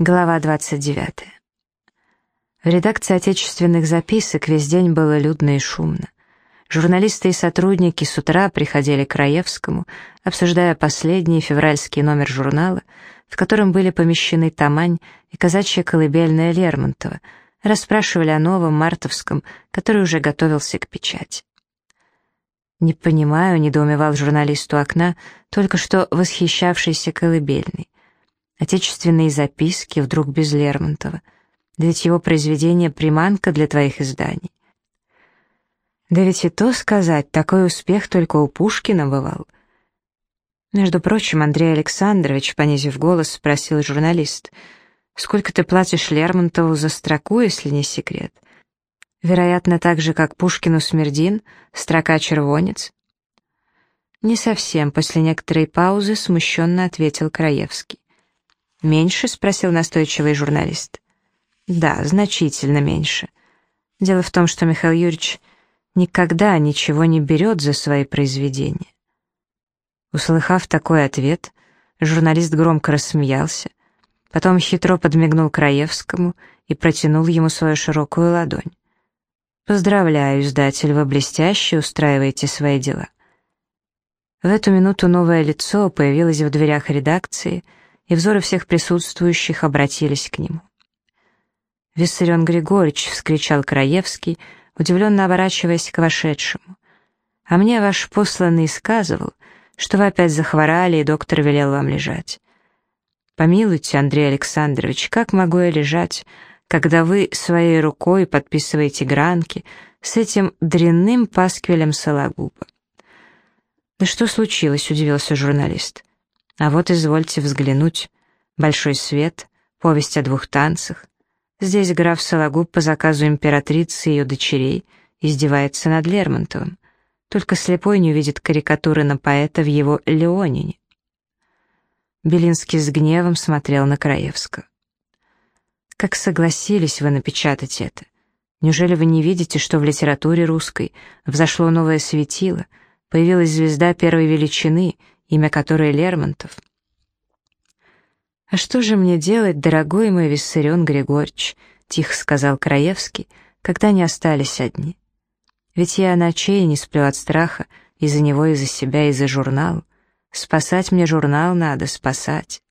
Глава 29. В редакции отечественных записок весь день было людно и шумно. Журналисты и сотрудники с утра приходили к Раевскому, обсуждая последний февральский номер журнала, в котором были помещены Тамань и казачья колыбельная Лермонтова, расспрашивали о новом мартовском, который уже готовился к печати. «Не понимаю», — недоумевал журналист у окна, только что восхищавшийся колыбельной. Отечественные записки вдруг без Лермонтова. Да ведь его произведение — приманка для твоих изданий. Да ведь и то сказать, такой успех только у Пушкина бывал. Между прочим, Андрей Александрович, понизив голос, спросил журналист, «Сколько ты платишь Лермонтову за строку, если не секрет?» Вероятно, так же, как Пушкину Смердин, строка «Червонец». «Не совсем», — после некоторой паузы смущенно ответил Краевский. «Меньше?» — спросил настойчивый журналист. «Да, значительно меньше. Дело в том, что Михаил Юрьевич никогда ничего не берет за свои произведения». Услыхав такой ответ, журналист громко рассмеялся, потом хитро подмигнул Краевскому и протянул ему свою широкую ладонь. «Поздравляю, издатель, вы блестяще устраиваете свои дела». В эту минуту новое лицо появилось в дверях редакции — и взоры всех присутствующих обратились к нему. «Виссарион Григорьевич!» — вскричал Краевский, удивленно оборачиваясь к вошедшему. «А мне ваш посланный сказывал, что вы опять захворали, и доктор велел вам лежать. Помилуйте, Андрей Александрович, как могу я лежать, когда вы своей рукой подписываете гранки с этим дрянным пасквилем Сологуба?» «Да что случилось?» — удивился журналист. А вот извольте взглянуть. Большой свет, повесть о двух танцах. Здесь граф Сологуб по заказу императрицы и ее дочерей издевается над Лермонтовым. Только слепой не увидит карикатуры на поэта в его Леонине. Белинский с гневом смотрел на Краевского. «Как согласились вы напечатать это? Неужели вы не видите, что в литературе русской взошло новое светило, появилась звезда первой величины, имя которой Лермонтов. «А что же мне делать, дорогой мой Виссарион Григорьевич?» — тихо сказал Краевский, когда они остались одни. «Ведь я ночей не сплю от страха, из-за него, из-за себя, из-за журнала. Спасать мне журнал надо, спасать».